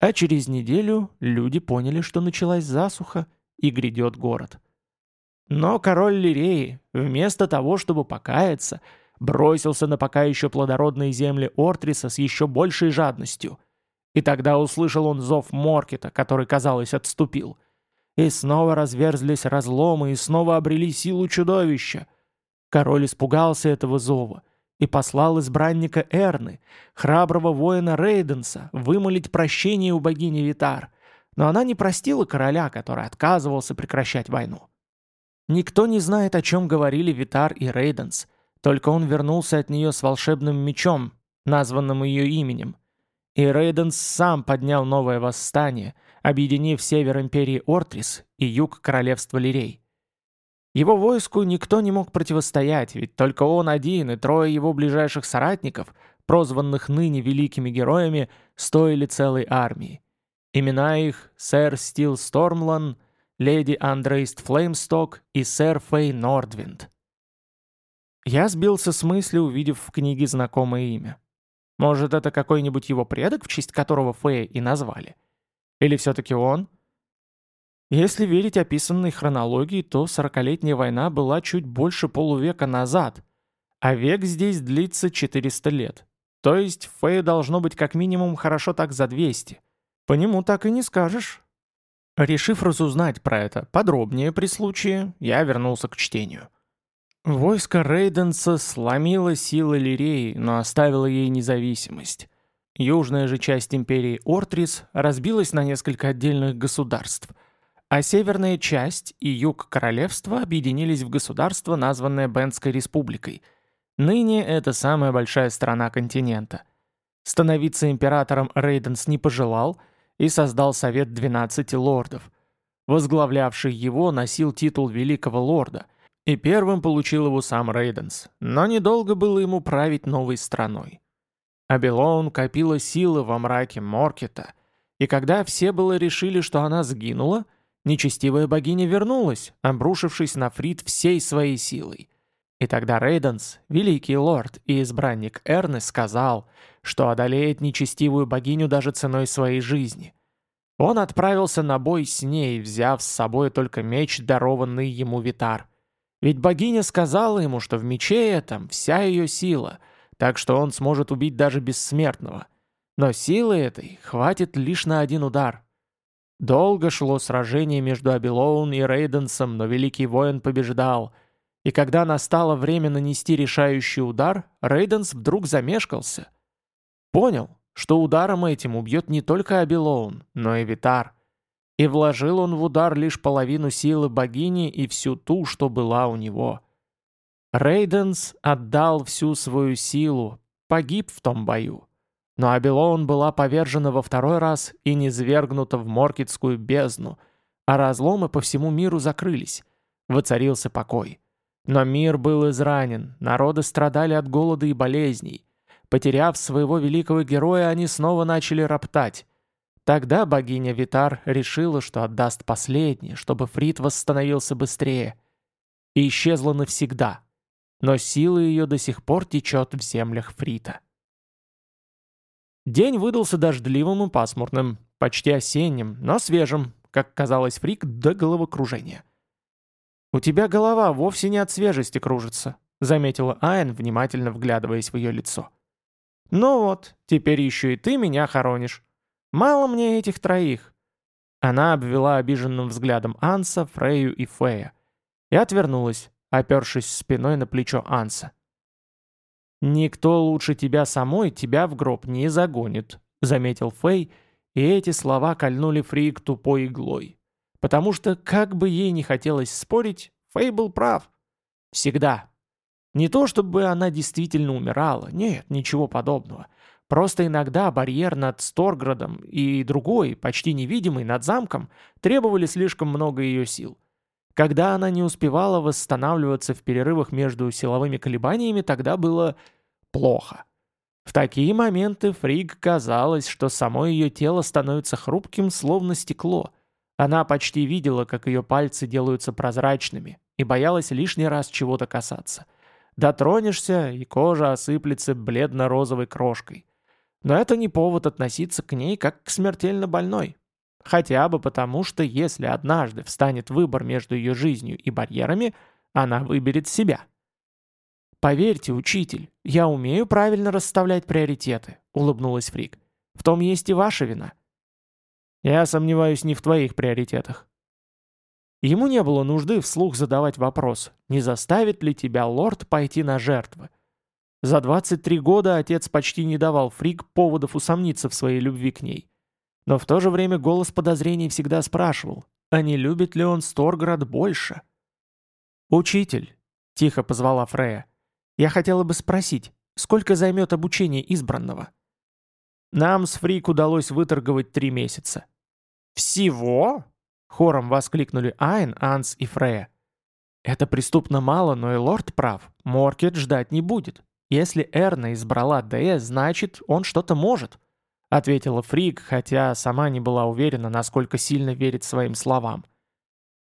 А через неделю люди поняли, что началась засуха и грядет город. Но король Лиреи, вместо того, чтобы покаяться, бросился на пока еще плодородные земли Ортриса с еще большей жадностью. И тогда услышал он зов Моркета, который, казалось, отступил — и снова разверзлись разломы, и снова обрели силу чудовища. Король испугался этого зова и послал избранника Эрны, храброго воина Рейденса, вымолить прощение у богини Витар, но она не простила короля, который отказывался прекращать войну. Никто не знает, о чем говорили Витар и Рейденс, только он вернулся от нее с волшебным мечом, названным ее именем. И Рейденс сам поднял новое восстание — объединив север империи Ортрис и юг королевства Лирей. Его войску никто не мог противостоять, ведь только он один и трое его ближайших соратников, прозванных ныне великими героями, стоили целой армии. Имена их сэр Стил Стормлан, леди Андрейст Флеймсток и сэр Фей Нордвинд. Я сбился с мысли, увидев в книге знакомое имя. Может, это какой-нибудь его предок, в честь которого Фея и назвали? — или все-таки он? Если верить описанной хронологии, то сорокалетняя война была чуть больше полувека назад, а век здесь длится 400 лет. То есть Фэй должно быть как минимум хорошо так за 200. По нему так и не скажешь. Решив разузнать про это подробнее при случае, я вернулся к чтению. Войско Рейденса сломило силы Лиреи, но оставило ей независимость. Южная же часть империи Ортрис разбилась на несколько отдельных государств, а северная часть и юг королевства объединились в государство, названное Бенской республикой. Ныне это самая большая страна континента. Становиться императором Рейденс не пожелал и создал совет 12 лордов. Возглавлявший его носил титул великого лорда, и первым получил его сам Рейденс, но недолго было ему править новой страной. Абилоун копила силы во мраке Моркета, и когда все было решили, что она сгинула, нечестивая богиня вернулась, обрушившись на Фрид всей своей силой. И тогда Рейденс, великий лорд и избранник Эрны, сказал, что одолеет нечестивую богиню даже ценой своей жизни. Он отправился на бой с ней, взяв с собой только меч, дарованный ему Витар. Ведь богиня сказала ему, что в мече этом вся ее сила — так что он сможет убить даже бессмертного. Но силы этой хватит лишь на один удар. Долго шло сражение между Абилоун и Рейденсом, но великий воин побеждал. И когда настало время нанести решающий удар, Рейденс вдруг замешкался. Понял, что ударом этим убьет не только Абилоун, но и Витар. И вложил он в удар лишь половину силы богини и всю ту, что была у него. Рейденс отдал всю свою силу, погиб в том бою. Но Абилоун была повержена во второй раз и низвергнута в Моркетскую бездну, а разломы по всему миру закрылись. Воцарился покой. Но мир был изранен, народы страдали от голода и болезней. Потеряв своего великого героя, они снова начали роптать. Тогда богиня Витар решила, что отдаст последнее, чтобы Фрид восстановился быстрее. И исчезла навсегда, но сила ее до сих пор течет в землях Фрита. День выдался дождливым и пасмурным, почти осенним, но свежим, как казалось Фрик, до головокружения. «У тебя голова вовсе не от свежести кружится», — заметила Айн, внимательно вглядываясь в ее лицо. «Ну вот, теперь еще и ты меня хоронишь. Мало мне этих троих». Она обвела обиженным взглядом Анса, Фрею и Фея. И отвернулась, опершись спиной на плечо Анса. «Никто лучше тебя самой тебя в гроб не загонит», — заметил Фэй, и эти слова кольнули Фрик тупой иглой. Потому что, как бы ей не хотелось спорить, Фэй был прав. Всегда. Не то, чтобы она действительно умирала, нет, ничего подобного. Просто иногда барьер над Сторградом и другой, почти невидимый, над замком, требовали слишком много ее сил. Когда она не успевала восстанавливаться в перерывах между силовыми колебаниями, тогда было плохо. В такие моменты Фриг казалось, что само ее тело становится хрупким, словно стекло. Она почти видела, как ее пальцы делаются прозрачными, и боялась лишний раз чего-то касаться. Дотронешься, и кожа осыплется бледно-розовой крошкой. Но это не повод относиться к ней как к смертельно больной. Хотя бы потому, что если однажды встанет выбор между ее жизнью и барьерами, она выберет себя. «Поверьте, учитель, я умею правильно расставлять приоритеты», — улыбнулась Фрик. «В том есть и ваша вина». «Я сомневаюсь не в твоих приоритетах». Ему не было нужды вслух задавать вопрос, не заставит ли тебя лорд пойти на жертвы. За 23 года отец почти не давал Фрик поводов усомниться в своей любви к ней. Но в то же время голос подозрений всегда спрашивал, а не любит ли он Сторград больше? «Учитель», — тихо позвала Фрея, — «я хотела бы спросить, сколько займет обучение избранного?» Нам с Фрик удалось выторговать три месяца. «Всего?» — хором воскликнули Айн, Анс и Фрея. «Это преступно мало, но и лорд прав. Моркет ждать не будет. Если Эрна избрала Дея, значит, он что-то может ответила Фрик, хотя сама не была уверена, насколько сильно верит своим словам.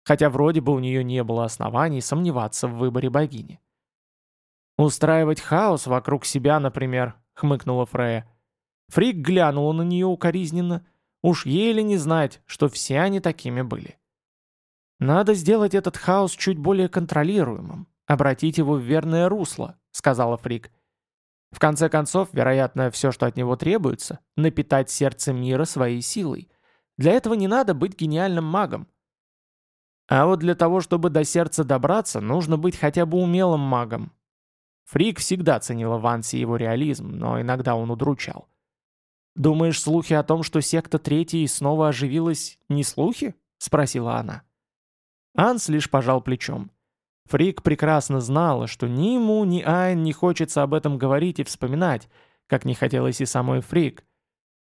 Хотя вроде бы у нее не было оснований сомневаться в выборе богини. «Устраивать хаос вокруг себя, например», — хмыкнула Фрея. Фрик глянула на нее укоризненно. Уж еле не знать, что все они такими были. «Надо сделать этот хаос чуть более контролируемым, обратить его в верное русло», — сказала Фрик. В конце концов, вероятно, все, что от него требуется, напитать сердце мира своей силой. Для этого не надо быть гениальным магом. А вот для того, чтобы до сердца добраться, нужно быть хотя бы умелым магом. Фрик всегда ценила Ванси его реализм, но иногда он удручал. «Думаешь, слухи о том, что секта Третьей снова оживилась, не слухи?» — спросила она. Анс лишь пожал плечом. Фрик прекрасно знала, что ни ему, ни Айн не хочется об этом говорить и вспоминать, как не хотелось и самой Фрик.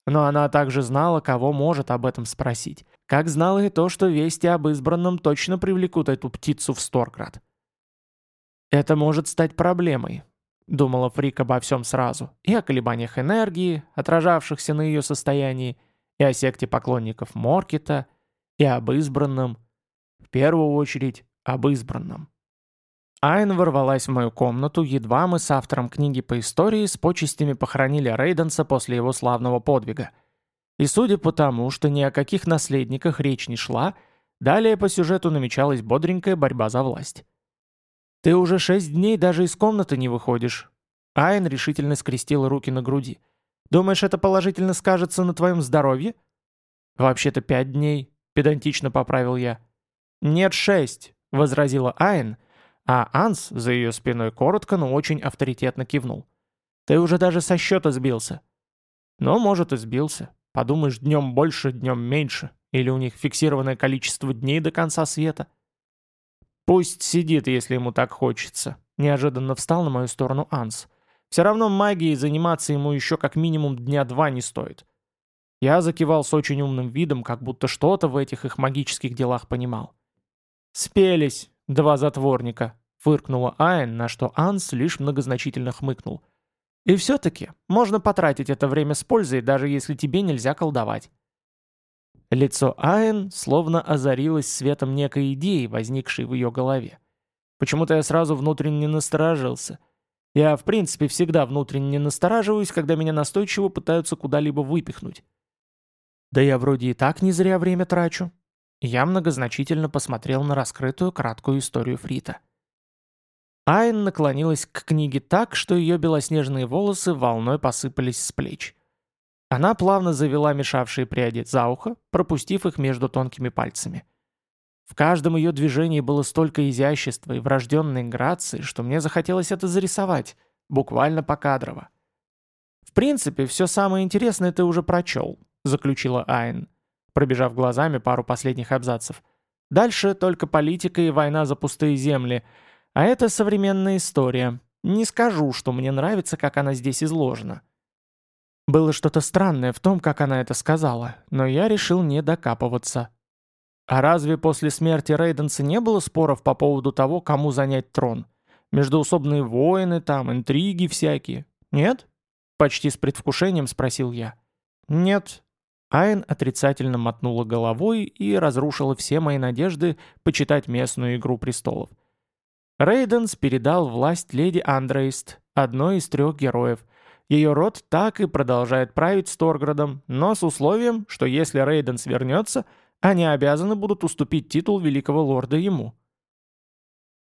Но она также знала, кого может об этом спросить. Как знала и то, что вести об избранном точно привлекут эту птицу в Сторград. «Это может стать проблемой», — думала Фрик обо всем сразу. И о колебаниях энергии, отражавшихся на ее состоянии, и о секте поклонников Моркета, и об избранном. В первую очередь, об избранном. Айн ворвалась в мою комнату, едва мы с автором книги по истории с почестями похоронили Рейденса после его славного подвига. И судя по тому, что ни о каких наследниках речь не шла, далее по сюжету намечалась бодренькая борьба за власть. «Ты уже шесть дней даже из комнаты не выходишь». Айн решительно скрестила руки на груди. «Думаешь, это положительно скажется на твоем здоровье?» «Вообще-то пять дней», — педантично поправил я. «Нет, шесть», — возразила Айн, — а Анс за ее спиной коротко, но очень авторитетно кивнул. «Ты уже даже со счета сбился». «Ну, может, и сбился. Подумаешь, днем больше, днем меньше. Или у них фиксированное количество дней до конца света». «Пусть сидит, если ему так хочется», — неожиданно встал на мою сторону Анс. «Все равно магией заниматься ему еще как минимум дня два не стоит». Я закивал с очень умным видом, как будто что-то в этих их магических делах понимал. «Спелись», «Два затворника», — фыркнула Айн, на что Анс лишь многозначительно хмыкнул. «И все-таки можно потратить это время с пользой, даже если тебе нельзя колдовать». Лицо Айн словно озарилось светом некой идеи, возникшей в ее голове. Почему-то я сразу внутренне насторожился. Я, в принципе, всегда внутренне настораживаюсь, когда меня настойчиво пытаются куда-либо выпихнуть. Да я вроде и так не зря время трачу. Я многозначительно посмотрел на раскрытую краткую историю Фрита. Айн наклонилась к книге так, что ее белоснежные волосы волной посыпались с плеч. Она плавно завела мешавшие пряди за ухо, пропустив их между тонкими пальцами. В каждом ее движении было столько изящества и врожденной грации, что мне захотелось это зарисовать, буквально покадрово. «В принципе, все самое интересное ты уже прочел», — заключила Айн, пробежав глазами пару последних абзацев. «Дальше только политика и война за пустые земли, а это современная история. Не скажу, что мне нравится, как она здесь изложена». Было что-то странное в том, как она это сказала, но я решил не докапываться. А разве после смерти Рейденса не было споров по поводу того, кому занять трон? Междуусобные войны там, интриги всякие. Нет? Почти с предвкушением спросил я. Нет. Айн отрицательно мотнула головой и разрушила все мои надежды почитать местную «Игру престолов». Рейденс передал власть леди Андрейст, одной из трех героев – ее род так и продолжает править Сторградом, но с условием, что если Рейденс вернется, они обязаны будут уступить титул великого лорда ему.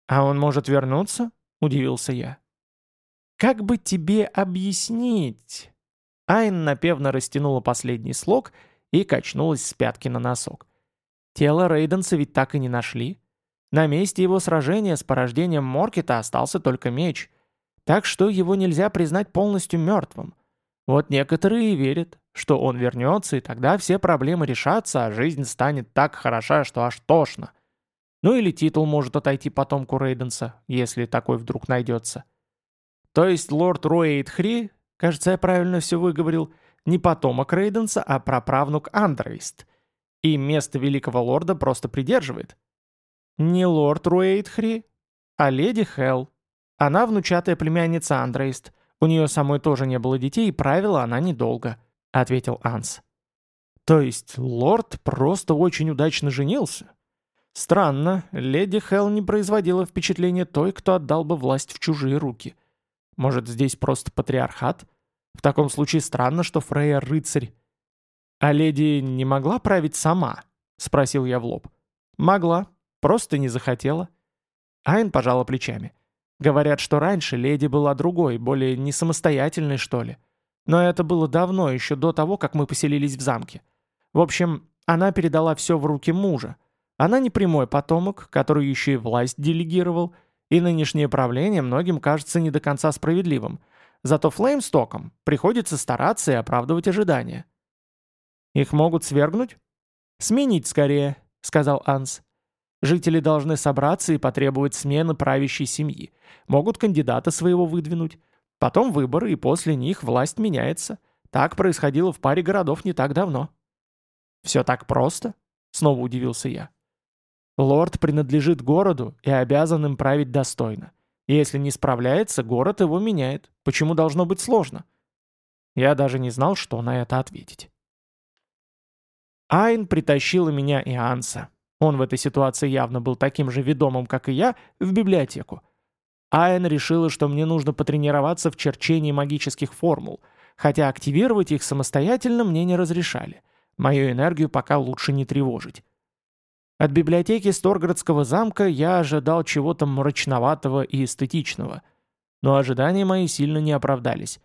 «А он может вернуться?» – удивился я. «Как бы тебе объяснить?» Айн напевно растянула последний слог и качнулась с пятки на носок. Тело Рейденса ведь так и не нашли. На месте его сражения с порождением Моркета остался только меч, так что его нельзя признать полностью мертвым. Вот некоторые и верят, что он вернется, и тогда все проблемы решатся, а жизнь станет так хороша, что аж тошно. Ну или титул может отойти потомку Рейденса, если такой вдруг найдется. То есть лорд Руэйд Хри, кажется, я правильно все выговорил, не потомок Рейденса, а праправнук Андрейст. И место великого лорда просто придерживает. Не лорд Руэйд Хри, а леди Хелл, она внучатая племянница Андрейст. У нее самой тоже не было детей, и правила она недолго», — ответил Анс. «То есть лорд просто очень удачно женился?» Странно, леди Хелл не производила впечатления той, кто отдал бы власть в чужие руки. Может, здесь просто патриархат? В таком случае странно, что Фрейя рыцарь. «А леди не могла править сама?» — спросил я в лоб. «Могла, просто не захотела». Айн пожала плечами. Говорят, что раньше леди была другой, более не самостоятельной, что ли. Но это было давно, еще до того, как мы поселились в замке. В общем, она передала все в руки мужа. Она не прямой потомок, который еще и власть делегировал, и нынешнее правление многим кажется не до конца справедливым. Зато Флеймстокам приходится стараться и оправдывать ожидания. «Их могут свергнуть?» «Сменить скорее», — сказал Анс. Жители должны собраться и потребовать смены правящей семьи. Могут кандидата своего выдвинуть. Потом выборы, и после них власть меняется. Так происходило в паре городов не так давно. «Все так просто?» — снова удивился я. «Лорд принадлежит городу и обязан им править достойно. Если не справляется, город его меняет. Почему должно быть сложно?» Я даже не знал, что на это ответить. Айн притащила меня и Анса он в этой ситуации явно был таким же ведомым, как и я, в библиотеку. Айн решила, что мне нужно потренироваться в черчении магических формул, хотя активировать их самостоятельно мне не разрешали. Мою энергию пока лучше не тревожить. От библиотеки Сторгородского замка я ожидал чего-то мрачноватого и эстетичного. Но ожидания мои сильно не оправдались.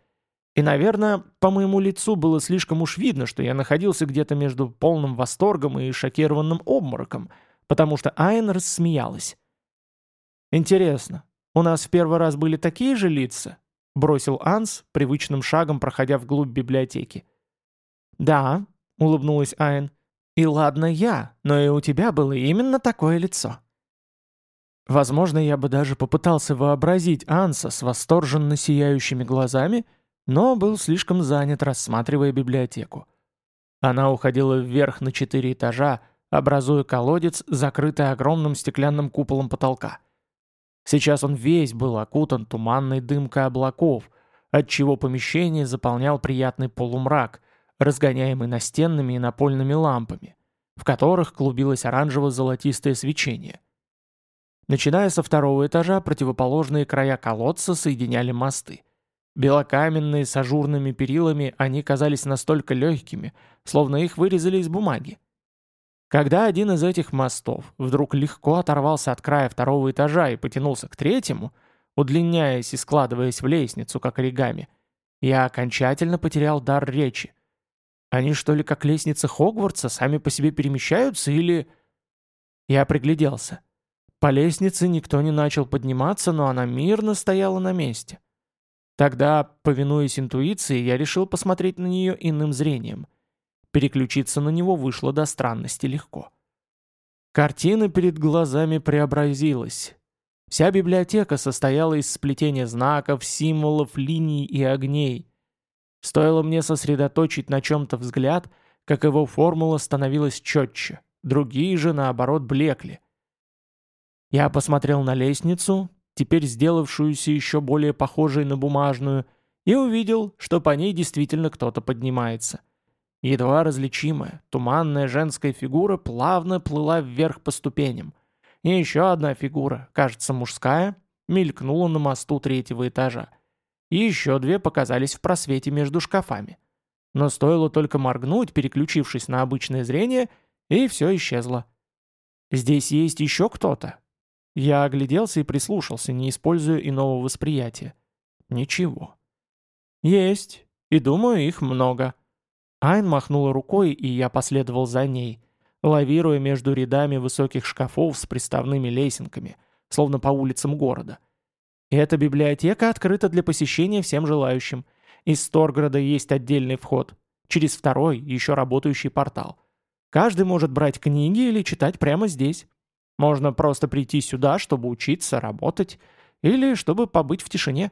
И, наверное, по моему лицу было слишком уж видно, что я находился где-то между полным восторгом и шокированным обмороком, потому что Айн рассмеялась. «Интересно, у нас в первый раз были такие же лица?» — бросил Анс, привычным шагом проходя вглубь библиотеки. «Да», — улыбнулась Айн, — «и ладно я, но и у тебя было именно такое лицо». Возможно, я бы даже попытался вообразить Анса с восторженно сияющими глазами — но был слишком занят, рассматривая библиотеку. Она уходила вверх на четыре этажа, образуя колодец, закрытый огромным стеклянным куполом потолка. Сейчас он весь был окутан туманной дымкой облаков, отчего помещение заполнял приятный полумрак, разгоняемый настенными и напольными лампами, в которых клубилось оранжево-золотистое свечение. Начиная со второго этажа, противоположные края колодца соединяли мосты. Белокаменные с ажурными перилами, они казались настолько легкими, словно их вырезали из бумаги. Когда один из этих мостов вдруг легко оторвался от края второго этажа и потянулся к третьему, удлиняясь и складываясь в лестницу, как оригами, я окончательно потерял дар речи. Они что ли как лестницы Хогвартса сами по себе перемещаются или... Я пригляделся. По лестнице никто не начал подниматься, но она мирно стояла на месте. Тогда, повинуясь интуиции, я решил посмотреть на нее иным зрением. Переключиться на него вышло до странности легко. Картина перед глазами преобразилась. Вся библиотека состояла из сплетения знаков, символов, линий и огней. Стоило мне сосредоточить на чем-то взгляд, как его формула становилась четче, другие же, наоборот, блекли. Я посмотрел на лестницу, теперь сделавшуюся еще более похожей на бумажную, и увидел, что по ней действительно кто-то поднимается. Едва различимая, туманная женская фигура плавно плыла вверх по ступеням. И еще одна фигура, кажется мужская, мелькнула на мосту третьего этажа. И еще две показались в просвете между шкафами. Но стоило только моргнуть, переключившись на обычное зрение, и все исчезло. «Здесь есть еще кто-то?» Я огляделся и прислушался, не используя иного восприятия. Ничего. «Есть. И думаю, их много». Айн махнула рукой, и я последовал за ней, лавируя между рядами высоких шкафов с приставными лесенками, словно по улицам города. Эта библиотека открыта для посещения всем желающим. Из Сторграда есть отдельный вход, через второй, еще работающий портал. Каждый может брать книги или читать прямо здесь. Можно просто прийти сюда, чтобы учиться, работать, или чтобы побыть в тишине.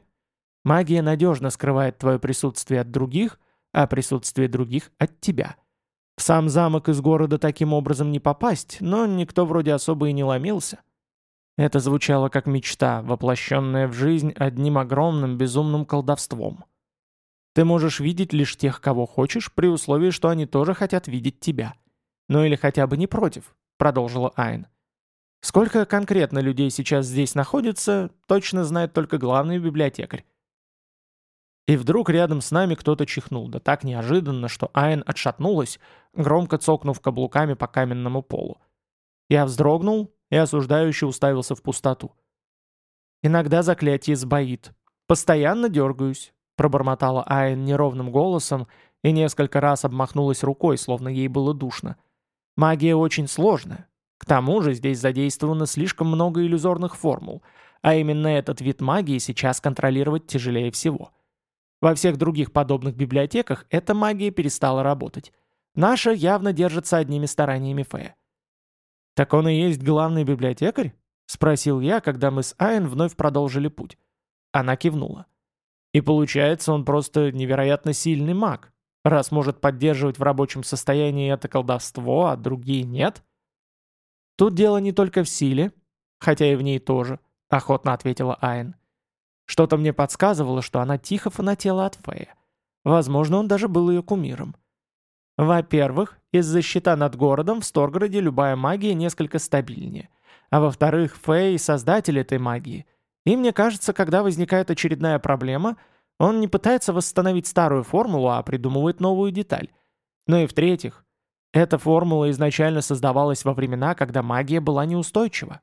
Магия надежно скрывает твое присутствие от других, а присутствие других от тебя. В сам замок из города таким образом не попасть, но никто вроде особо и не ломился. Это звучало как мечта, воплощенная в жизнь одним огромным безумным колдовством. Ты можешь видеть лишь тех, кого хочешь, при условии, что они тоже хотят видеть тебя. Ну или хотя бы не против, продолжила Айн. Сколько конкретно людей сейчас здесь находится, точно знает только главный библиотекарь. И вдруг рядом с нами кто-то чихнул, да так неожиданно, что Айн отшатнулась, громко цокнув каблуками по каменному полу. Я вздрогнул и осуждающе уставился в пустоту. «Иногда заклятие сбоит. Постоянно дергаюсь», — пробормотала Айн неровным голосом и несколько раз обмахнулась рукой, словно ей было душно. «Магия очень сложная. К тому же здесь задействовано слишком много иллюзорных формул, а именно этот вид магии сейчас контролировать тяжелее всего». Во всех других подобных библиотеках эта магия перестала работать. Наша явно держится одними стараниями Фея. «Так он и есть главный библиотекарь?» — спросил я, когда мы с Айн вновь продолжили путь. Она кивнула. «И получается, он просто невероятно сильный маг, раз может поддерживать в рабочем состоянии это колдовство, а другие нет?» «Тут дело не только в силе, хотя и в ней тоже», — охотно ответила Айн. Что-то мне подсказывало, что она тихо фанатела от Фея. Возможно, он даже был ее кумиром. Во-первых, из-за щита над городом в Сторгороде любая магия несколько стабильнее. А во-вторых, Фэй — создатель этой магии. И мне кажется, когда возникает очередная проблема, он не пытается восстановить старую формулу, а придумывает новую деталь. Ну и в-третьих, эта формула изначально создавалась во времена, когда магия была неустойчива.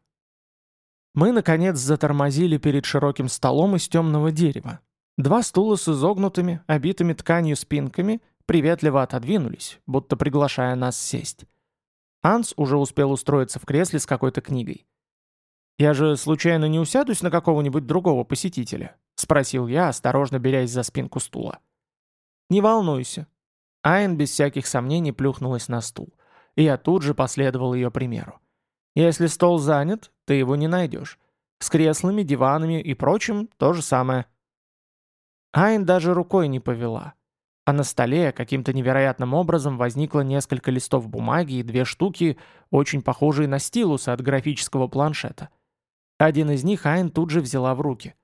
Мы, наконец, затормозили перед широким столом из темного дерева. Два стула с изогнутыми, обитыми тканью спинками приветливо отодвинулись, будто приглашая нас сесть. Анс уже успел устроиться в кресле с какой-то книгой. «Я же случайно не усядусь на какого-нибудь другого посетителя?» — спросил я, осторожно берясь за спинку стула. «Не волнуйся». Айн без всяких сомнений плюхнулась на стул, и я тут же последовал ее примеру. Если стол занят, ты его не найдешь. С креслами, диванами и прочим то же самое. Айн даже рукой не повела. А на столе каким-то невероятным образом возникло несколько листов бумаги и две штуки, очень похожие на стилусы от графического планшета. Один из них Айн тут же взяла в руки.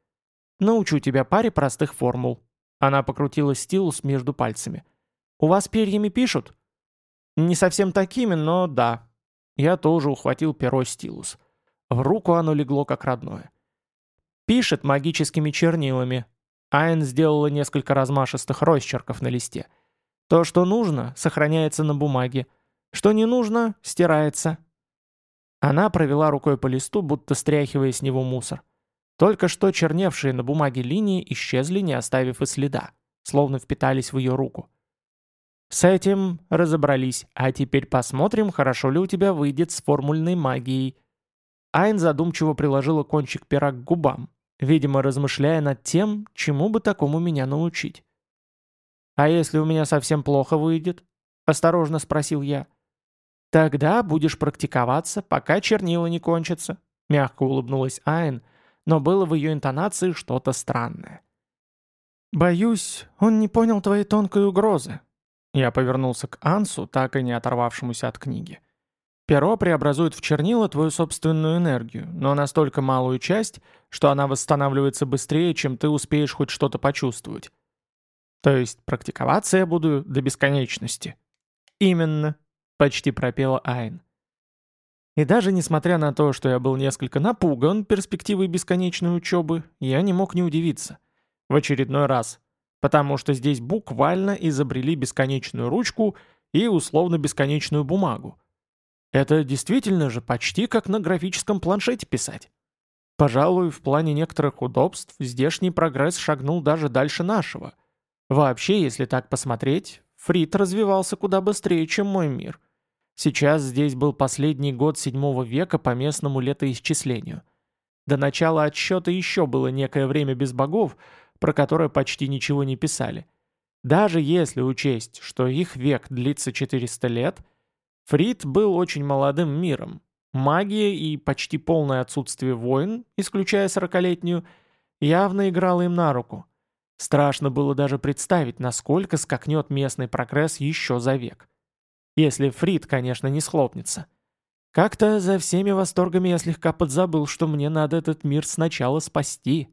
«Научу тебя паре простых формул». Она покрутила стилус между пальцами. «У вас перьями пишут?» «Не совсем такими, но да», я тоже ухватил перо стилус. В руку оно легло как родное. Пишет магическими чернилами. Айн сделала несколько размашистых росчерков на листе. То, что нужно, сохраняется на бумаге. Что не нужно, стирается. Она провела рукой по листу, будто стряхивая с него мусор. Только что черневшие на бумаге линии исчезли, не оставив и следа, словно впитались в ее руку. С этим разобрались, а теперь посмотрим, хорошо ли у тебя выйдет с формульной магией. Айн задумчиво приложила кончик пера к губам, видимо, размышляя над тем, чему бы такому меня научить. «А если у меня совсем плохо выйдет?» — осторожно спросил я. «Тогда будешь практиковаться, пока чернила не кончатся», — мягко улыбнулась Айн, но было в ее интонации что-то странное. «Боюсь, он не понял твоей тонкой угрозы». Я повернулся к Ансу, так и не оторвавшемуся от книги. Перо преобразует в чернила твою собственную энергию, но настолько малую часть, что она восстанавливается быстрее, чем ты успеешь хоть что-то почувствовать. То есть практиковаться я буду до бесконечности. Именно, почти пропела Айн. И даже несмотря на то, что я был несколько напуган перспективой бесконечной учебы, я не мог не удивиться. В очередной раз. Потому что здесь буквально изобрели бесконечную ручку и условно бесконечную бумагу. Это действительно же почти как на графическом планшете писать. Пожалуй, в плане некоторых удобств здешний прогресс шагнул даже дальше нашего. Вообще, если так посмотреть, Фрит развивался куда быстрее, чем мой мир. Сейчас здесь был последний год седьмого века по местному летоисчислению. До начала отсчета еще было некое время без богов, про которое почти ничего не писали. Даже если учесть, что их век длится 400 лет – Фрид был очень молодым миром. Магия и почти полное отсутствие войн, исключая сорокалетнюю, явно играло им на руку. Страшно было даже представить, насколько скакнет местный прогресс еще за век. Если Фрид, конечно, не схлопнется. Как-то за всеми восторгами я слегка подзабыл, что мне надо этот мир сначала спасти.